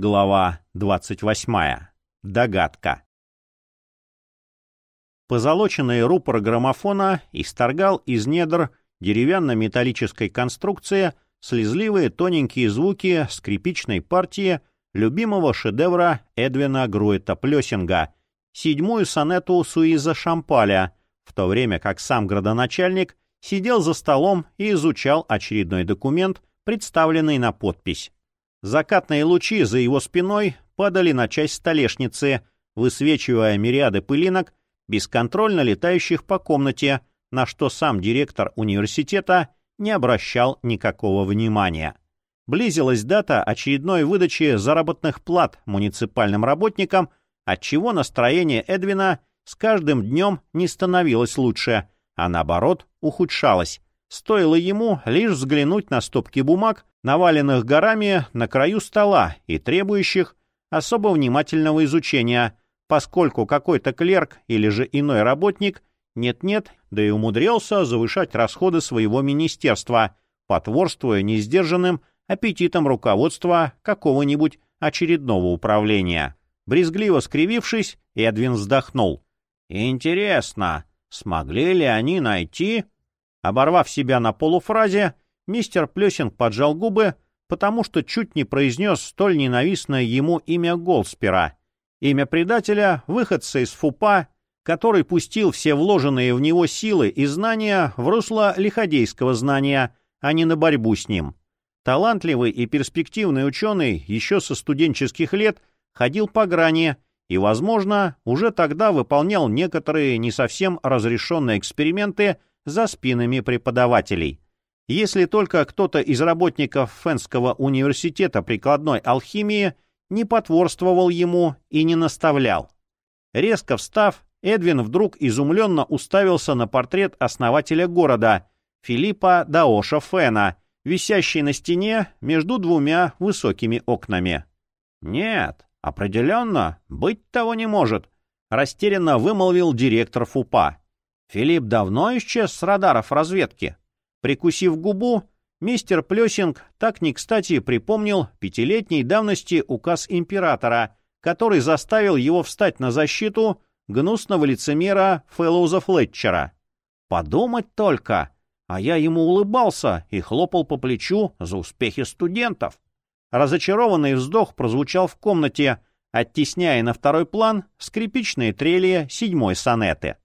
Глава 28. Догадка. Позолоченный рупор граммофона исторгал из недр деревянно-металлической конструкции слезливые тоненькие звуки скрипичной партии любимого шедевра Эдвина Груэта Плесинга, седьмую сонету Суиза Шампаля, в то время как сам градоначальник сидел за столом и изучал очередной документ, представленный на подпись. Закатные лучи за его спиной падали на часть столешницы, высвечивая мириады пылинок, бесконтрольно летающих по комнате, на что сам директор университета не обращал никакого внимания. Близилась дата очередной выдачи заработных плат муниципальным работникам, отчего настроение Эдвина с каждым днем не становилось лучше, а наоборот ухудшалось. Стоило ему лишь взглянуть на стопки бумаг, наваленных горами на краю стола и требующих особо внимательного изучения, поскольку какой-то клерк или же иной работник нет-нет, да и умудрился завышать расходы своего министерства, потворствуя несдержанным аппетитом руководства какого-нибудь очередного управления. Брезгливо скривившись, Эдвин вздохнул. «Интересно, смогли ли они найти...» Оборвав себя на полуфразе, мистер Плесинг поджал губы, потому что чуть не произнес столь ненавистное ему имя Голдспера, имя предателя, выходца из ФУПа, который пустил все вложенные в него силы и знания в русло лиходейского знания, а не на борьбу с ним. Талантливый и перспективный ученый еще со студенческих лет ходил по грани и, возможно, уже тогда выполнял некоторые не совсем разрешенные эксперименты за спинами преподавателей. Если только кто-то из работников Фенского университета прикладной алхимии не потворствовал ему и не наставлял. Резко встав, Эдвин вдруг изумленно уставился на портрет основателя города, Филиппа Даоша Фена, висящий на стене между двумя высокими окнами. «Нет, определенно, быть того не может», — растерянно вымолвил директор ФУПа. Филипп давно исчез с радаров разведки. Прикусив губу, мистер Плесинг так не кстати припомнил пятилетней давности указ императора, который заставил его встать на защиту гнусного лицемера Фэллоуза Флетчера. Подумать только! А я ему улыбался и хлопал по плечу за успехи студентов. Разочарованный вздох прозвучал в комнате, оттесняя на второй план скрипичные трели седьмой сонеты.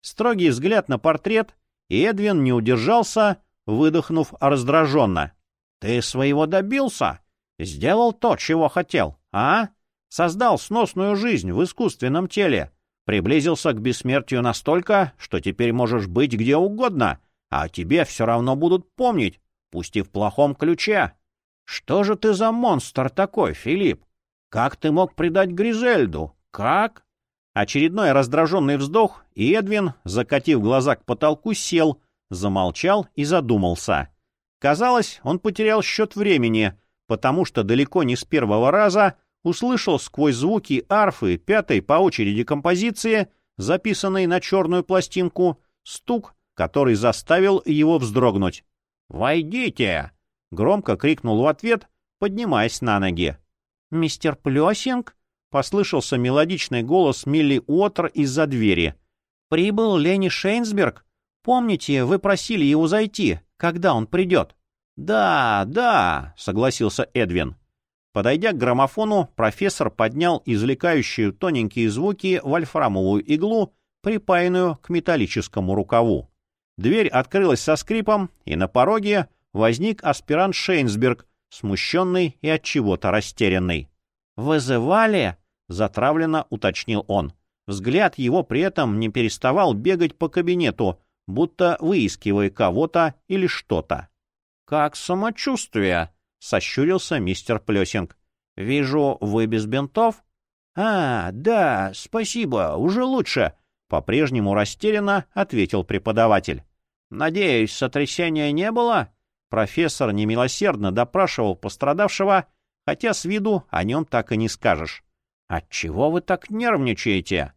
Строгий взгляд на портрет, и Эдвин не удержался, выдохнув раздраженно. — Ты своего добился? Сделал то, чего хотел, а? Создал сносную жизнь в искусственном теле. Приблизился к бессмертию настолько, что теперь можешь быть где угодно, а тебе все равно будут помнить, пусть и в плохом ключе. Что же ты за монстр такой, Филипп? Как ты мог предать Гризельду? Как? Очередной раздраженный вздох, и Эдвин, закатив глаза к потолку, сел, замолчал и задумался. Казалось, он потерял счет времени, потому что далеко не с первого раза услышал сквозь звуки арфы пятой по очереди композиции, записанной на черную пластинку, стук, который заставил его вздрогнуть. «Войдите!» — громко крикнул в ответ, поднимаясь на ноги. «Мистер Плесинг?» — послышался мелодичный голос Милли Уотер из-за двери. «Прибыл Лени Шейнсберг. Помните, вы просили его зайти, когда он придет?» «Да, да», — согласился Эдвин. Подойдя к граммофону, профессор поднял извлекающую тоненькие звуки вольфрамовую иглу, припаянную к металлическому рукаву. Дверь открылась со скрипом, и на пороге возник аспирант Шейнсберг, смущенный и от чего-то растерянный. «Вызывали?» — затравленно уточнил он. Взгляд его при этом не переставал бегать по кабинету, будто выискивая кого-то или что-то. «Как самочувствие?» — сощурился мистер Плесинг. «Вижу, вы без бинтов?» «А, да, спасибо, уже лучше», — по-прежнему растерянно ответил преподаватель. «Надеюсь, сотрясения не было?» Профессор немилосердно допрашивал пострадавшего, хотя с виду о нем так и не скажешь. «Отчего вы так нервничаете?»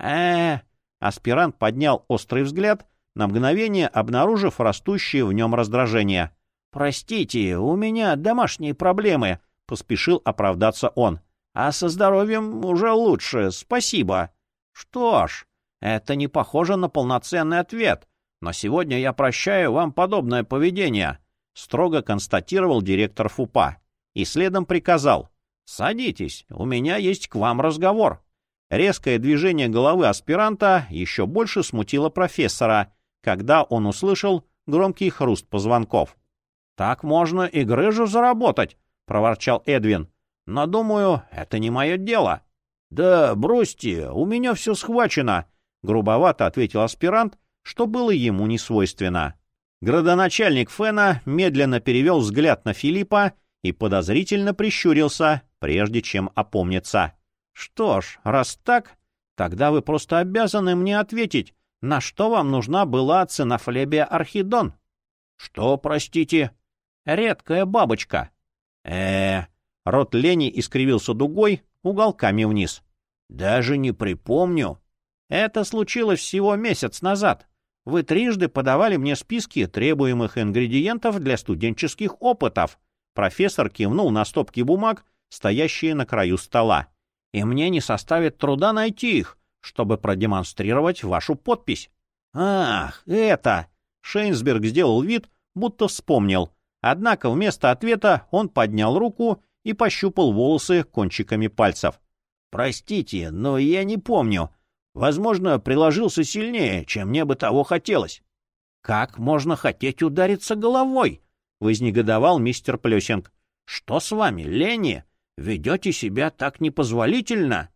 э Аспирант поднял острый взгляд, на мгновение обнаружив растущее в нем раздражение. «Простите, у меня домашние проблемы. поспешил оправдаться он. «А со здоровьем уже лучше, спасибо». «Что ж, это не похоже на полноценный ответ, но сегодня я прощаю вам подобное поведение», — строго констатировал директор ФУПа. И следом приказал. «Садитесь, у меня есть к вам разговор». Резкое движение головы аспиранта еще больше смутило профессора, когда он услышал громкий хруст позвонков. «Так можно и грыжу заработать», — проворчал Эдвин. «Но, думаю, это не мое дело». «Да бросьте, у меня все схвачено», — грубовато ответил аспирант, что было ему не свойственно. Градоначальник Фена медленно перевел взгляд на Филиппа и подозрительно прищурился, прежде чем опомниться. «Что ж, раз так, тогда вы просто обязаны мне ответить, на что вам нужна была ценофлебия Архидон?» «Что, простите?» «Редкая бабочка». э Рот Лени искривился дугой, уголками вниз. «Даже не припомню». «Это случилось всего месяц назад. Вы трижды подавали мне списки требуемых ингредиентов для студенческих опытов». Профессор кивнул на стопки бумаг, стоящие на краю стола. «И мне не составит труда найти их, чтобы продемонстрировать вашу подпись». «Ах, это...» Шейнсберг сделал вид, будто вспомнил. Однако вместо ответа он поднял руку и пощупал волосы кончиками пальцев. «Простите, но я не помню. Возможно, приложился сильнее, чем мне бы того хотелось». «Как можно хотеть удариться головой?» — вознегодовал мистер Плюсинг. «Что с вами, Ленни? Ведете себя так непозволительно?»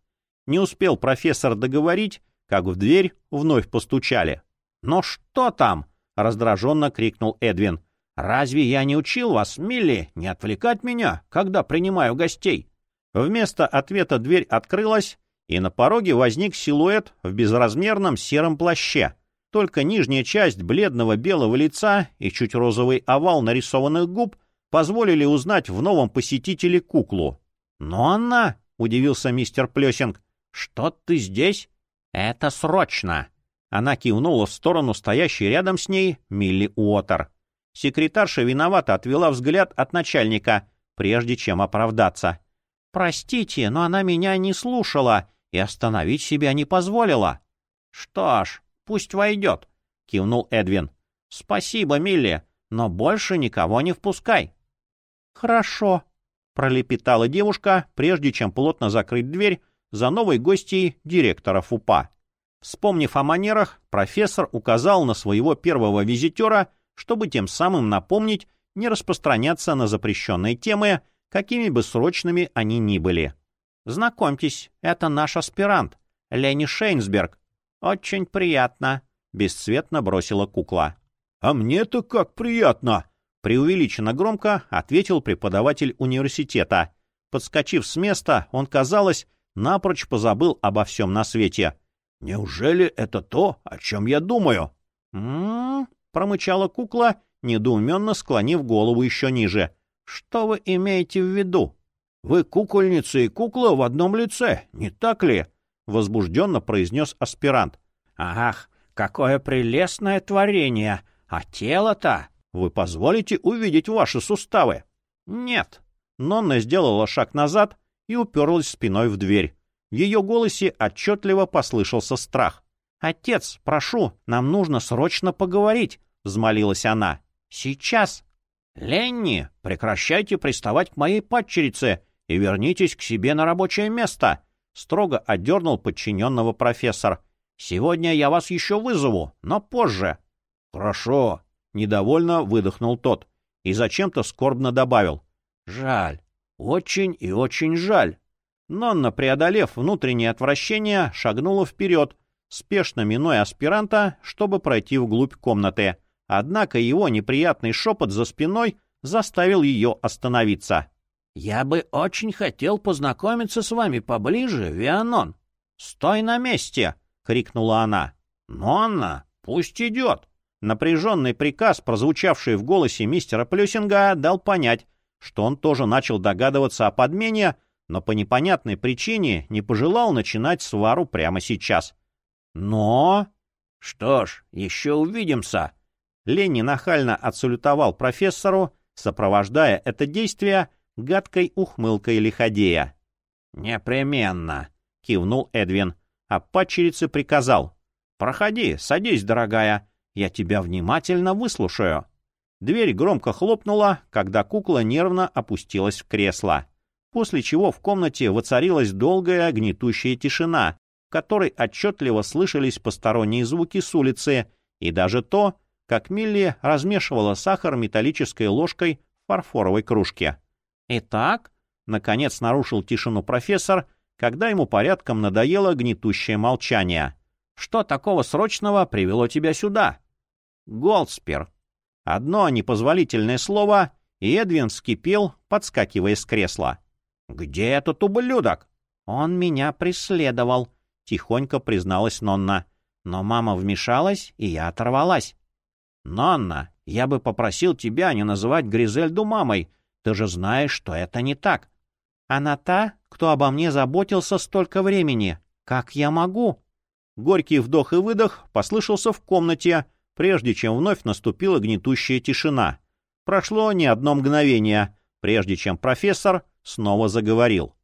Не успел профессор договорить, как в дверь вновь постучали. «Но что там?» — раздраженно крикнул Эдвин. «Разве я не учил вас, Милли, не отвлекать меня, когда принимаю гостей?» Вместо ответа дверь открылась, и на пороге возник силуэт в безразмерном сером плаще. Только нижняя часть бледного белого лица и чуть розовый овал нарисованных губ позволили узнать в новом посетителе куклу. «Но она!» — удивился мистер Плесинг. «Что ты здесь?» «Это срочно!» Она кивнула в сторону стоящей рядом с ней Милли Уотер. Секретарша виновато отвела взгляд от начальника, прежде чем оправдаться. «Простите, но она меня не слушала и остановить себя не позволила». «Что ж, пусть войдет», — кивнул Эдвин. «Спасибо, Милли, но больше никого не впускай». «Хорошо», — пролепетала девушка, прежде чем плотно закрыть дверь за новой гостьей директора ФУПа. Вспомнив о манерах, профессор указал на своего первого визитера, чтобы тем самым напомнить не распространяться на запрещенные темы, какими бы срочными они ни были. «Знакомьтесь, это наш аспирант, Лени Шейнсберг. Очень приятно», — бесцветно бросила кукла. «А мне-то как приятно!» — преувеличенно громко ответил преподаватель университета. Подскочив с места, он, казалось, напрочь позабыл обо всем на свете. «Неужели это то, о чем я думаю?» «М-м-м», промычала кукла, недоуменно склонив голову еще ниже. «Что вы имеете в виду?» «Вы кукольница и кукла в одном лице, не так ли?» — возбужденно произнес аспирант. «Ах, какое прелестное творение! А тело-то! Вы позволите увидеть ваши суставы?» «Нет». Нонна сделала шаг назад и уперлась спиной в дверь. В ее голосе отчетливо послышался страх. «Отец, прошу, нам нужно срочно поговорить», — взмолилась она. «Сейчас». «Ленни, прекращайте приставать к моей падчерице и вернитесь к себе на рабочее место», — строго отдернул подчиненного профессор. «Сегодня я вас еще вызову, но позже». «Хорошо», — недовольно выдохнул тот и зачем-то скорбно добавил. «Жаль, очень и очень жаль». Нонна, преодолев внутреннее отвращение, шагнула вперед, спешно минуя аспиранта, чтобы пройти вглубь комнаты. Однако его неприятный шепот за спиной заставил ее остановиться. «Я бы очень хотел познакомиться с вами поближе, Вианон». «Стой на месте!» — крикнула она. «Нонна, пусть идет!» Напряженный приказ, прозвучавший в голосе мистера Плюсинга, дал понять, что он тоже начал догадываться о подмене, но по непонятной причине не пожелал начинать свару прямо сейчас. Но... Что ж, еще увидимся. Ленни нахально отсалютовал профессору, сопровождая это действие гадкой ухмылкой лиходея. «Непременно!» — кивнул Эдвин, а падчерице приказал. «Проходи, садись, дорогая, я тебя внимательно выслушаю». Дверь громко хлопнула, когда кукла нервно опустилась в кресло, после чего в комнате воцарилась долгая гнетущая тишина, в которой отчетливо слышались посторонние звуки с улицы и даже то, как Милли размешивала сахар металлической ложкой в фарфоровой кружке. «Итак», — наконец нарушил тишину профессор, когда ему порядком надоело гнетущее молчание. «Что такого срочного привело тебя сюда?» «Голдспер». Одно непозволительное слово, и Эдвин вскипел, подскакивая с кресла. «Где этот ублюдок?» «Он меня преследовал», — тихонько призналась Нонна. «Но мама вмешалась, и я оторвалась». «Нонна, я бы попросил тебя не называть Гризельду мамой. Ты же знаешь, что это не так». «Она та, кто обо мне заботился столько времени. Как я могу?» Горький вдох и выдох послышался в комнате, прежде чем вновь наступила гнетущая тишина. Прошло не одно мгновение, прежде чем профессор снова заговорил.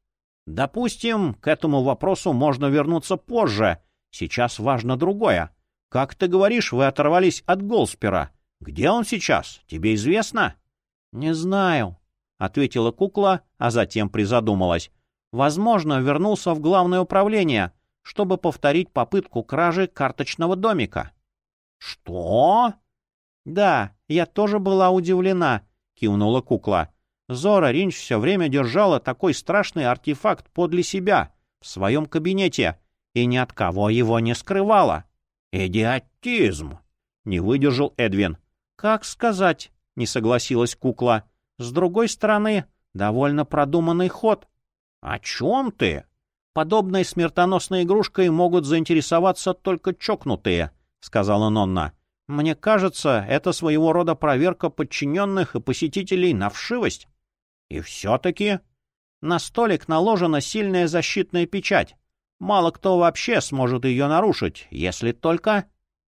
«Допустим, к этому вопросу можно вернуться позже. Сейчас важно другое. Как ты говоришь, вы оторвались от Голспера. Где он сейчас? Тебе известно?» «Не знаю», — ответила кукла, а затем призадумалась. «Возможно, вернулся в главное управление, чтобы повторить попытку кражи карточного домика». «Что?» «Да, я тоже была удивлена», — кивнула кукла. Зора Ринч все время держала такой страшный артефакт подле себя, в своем кабинете, и ни от кого его не скрывала. «Идиотизм!» — не выдержал Эдвин. «Как сказать?» — не согласилась кукла. «С другой стороны, довольно продуманный ход». «О чем ты?» «Подобной смертоносной игрушкой могут заинтересоваться только чокнутые», — сказала Нонна. «Мне кажется, это своего рода проверка подчиненных и посетителей на вшивость». «И все-таки...» «На столик наложена сильная защитная печать. Мало кто вообще сможет ее нарушить, если только...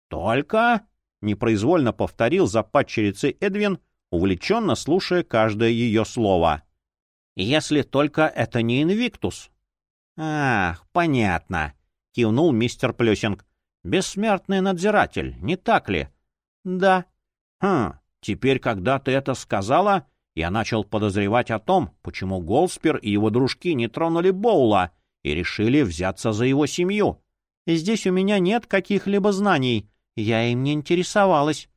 Только... Непроизвольно повторил за падчерицей Эдвин, увлеченно слушая каждое ее слово. Если только это не Инвиктус. Ах, понятно, кивнул мистер Плюсинг. Бессмертный надзиратель, не так ли? Да. Хм, теперь, когда ты это сказала, я начал подозревать о том, почему Голспер и его дружки не тронули Боула — и решили взяться за его семью. Здесь у меня нет каких-либо знаний, я им не интересовалась.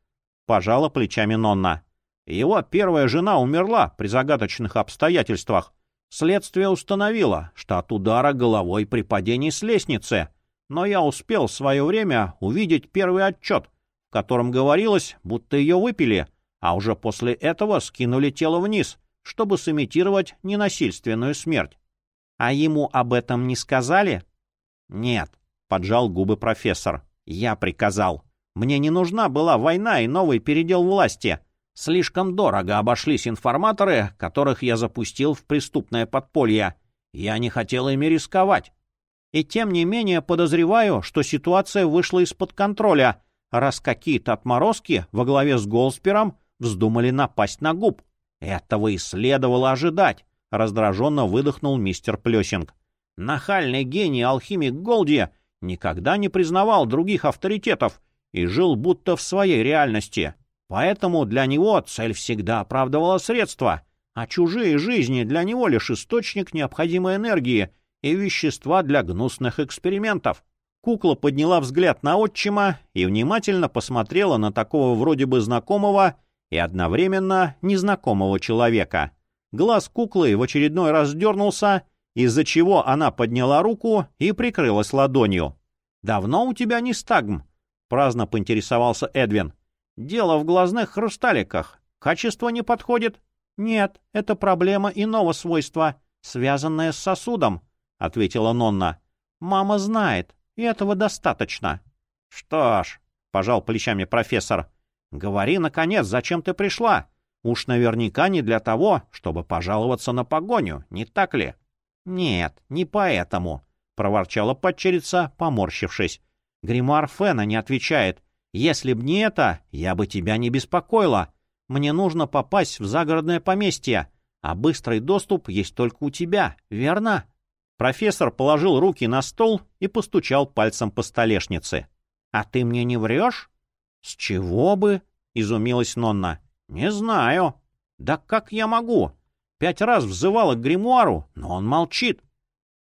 Пожала плечами Нонна. Его первая жена умерла при загадочных обстоятельствах. Следствие установило, что от удара головой при падении с лестницы. Но я успел в свое время увидеть первый отчет, в котором говорилось, будто ее выпили, а уже после этого скинули тело вниз, чтобы сымитировать ненасильственную смерть. А ему об этом не сказали? Нет, поджал губы профессор. Я приказал. Мне не нужна была война и новый передел власти. Слишком дорого обошлись информаторы, которых я запустил в преступное подполье. Я не хотел ими рисковать. И тем не менее подозреваю, что ситуация вышла из-под контроля, раз какие-то отморозки во главе с Голспером вздумали напасть на губ. Этого и следовало ожидать раздраженно выдохнул мистер Плесинг. Нахальный гений алхимик Голди никогда не признавал других авторитетов и жил будто в своей реальности. Поэтому для него цель всегда оправдывала средства, а чужие жизни для него лишь источник необходимой энергии и вещества для гнусных экспериментов. Кукла подняла взгляд на отчима и внимательно посмотрела на такого вроде бы знакомого и одновременно незнакомого человека — Глаз куклы в очередной раз дернулся, из-за чего она подняла руку и прикрылась ладонью. «Давно у тебя не стагм?» — праздно поинтересовался Эдвин. «Дело в глазных хрусталиках. Качество не подходит?» «Нет, это проблема иного свойства, связанная с сосудом», — ответила Нонна. «Мама знает, и этого достаточно». «Что ж», — пожал плечами профессор, — «говори, наконец, зачем ты пришла?» Уж наверняка не для того, чтобы пожаловаться на погоню, не так ли? — Нет, не поэтому, — проворчала падчерица, поморщившись. Гримуар Фена не отвечает. Если б не это, я бы тебя не беспокоила. Мне нужно попасть в загородное поместье, А быстрый доступ есть только у тебя, верно? Профессор положил руки на стол и постучал пальцем по столешнице. «А ты мне не врешь?» «С чего бы?» — изумилась Нонна. «Не знаю». «Да как я могу? Пять раз взывала к гримуару, но он молчит.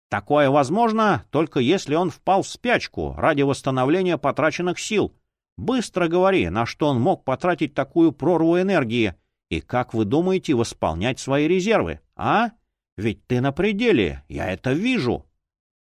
Такое возможно, только если он впал в спячку ради восстановления потраченных сил. Быстро говори, на что он мог потратить такую прорву энергии, и как вы думаете восполнять свои резервы, а? Ведь ты на пределе, я это вижу.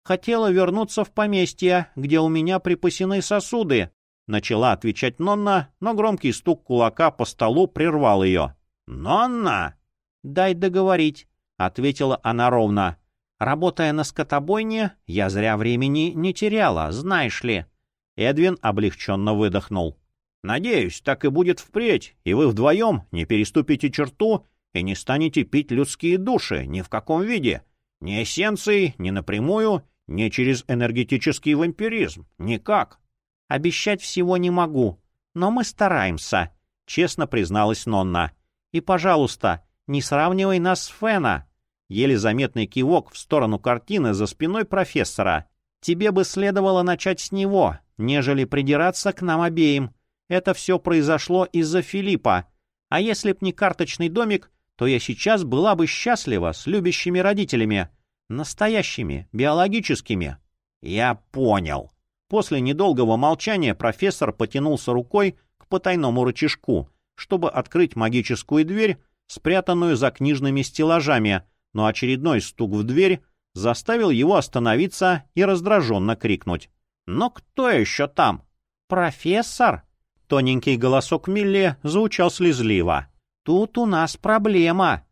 Хотела вернуться в поместье, где у меня припасены сосуды, начала отвечать Нонна, но громкий стук кулака по столу прервал ее. «Нонна!» «Дай договорить», — ответила она ровно. Работая на скотобойне, я зря времени не теряла, знаешь ли. Эдвин облегченно выдохнул. Надеюсь, так и будет впредь, и вы вдвоем не переступите черту и не станете пить людские души ни в каком виде. Ни эссенцией, ни напрямую, ни через энергетический вампиризм. Никак. Обещать всего не могу, но мы стараемся, — честно призналась Нонна. И, пожалуйста, не сравнивай нас с Фена. Еле заметный кивок в сторону картины за спиной профессора. «Тебе бы следовало начать с него, нежели придираться к нам обеим. Это все произошло из-за Филиппа. А если б не карточный домик, то я сейчас была бы счастлива с любящими родителями. Настоящими, биологическими». «Я понял». После недолгого молчания профессор потянулся рукой к потайному рычажку, чтобы открыть магическую дверь, спрятанную за книжными стеллажами, но очередной стук в дверь заставил его остановиться и раздраженно крикнуть. «Но кто еще там?» «Профессор?» Тоненький голосок Милли звучал слезливо. «Тут у нас проблема».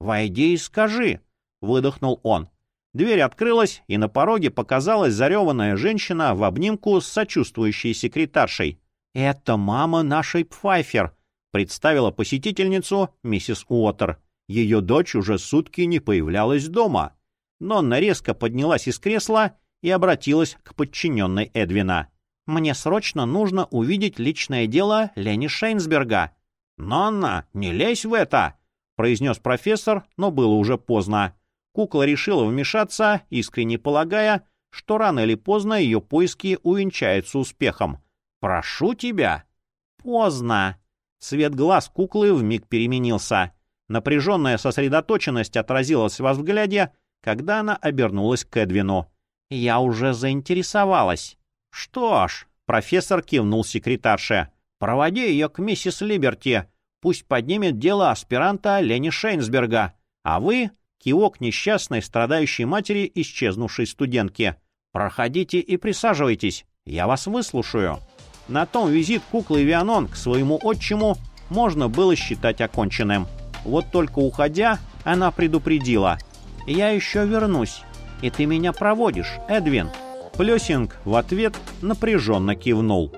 «Войди и скажи», — выдохнул он. Дверь открылась, и на пороге показалась зареванная женщина в обнимку с сочувствующей секретаршей. «Это мама нашей Пфайфер», — представила посетительницу миссис Уотер. Ее дочь уже сутки не появлялась дома. Нонна резко поднялась из кресла и обратилась к подчиненной Эдвина. «Мне срочно нужно увидеть личное дело Лени Шейнсберга». «Нонна, не лезь в это!» — произнес профессор, но было уже поздно. Кукла решила вмешаться, искренне полагая, что рано или поздно ее поиски увенчаются успехом. «Прошу тебя!» «Поздно!» Цвет глаз куклы вмиг переменился. Напряженная сосредоточенность отразилась во взгляде, когда она обернулась к Эдвину. «Я уже заинтересовалась». «Что ж», — профессор кивнул секретарше, — «проводи ее к миссис Либерти. Пусть поднимет дело аспиранта Лени Шейнсберга. А вы — кивок несчастной, страдающей матери исчезнувшей студентки. Проходите и присаживайтесь. Я вас выслушаю». На том визит куклы Вианон к своему отчиму можно было считать оконченным. Вот только уходя, она предупредила. «Я еще вернусь, и ты меня проводишь, Эдвин». Плесинг в ответ напряженно кивнул.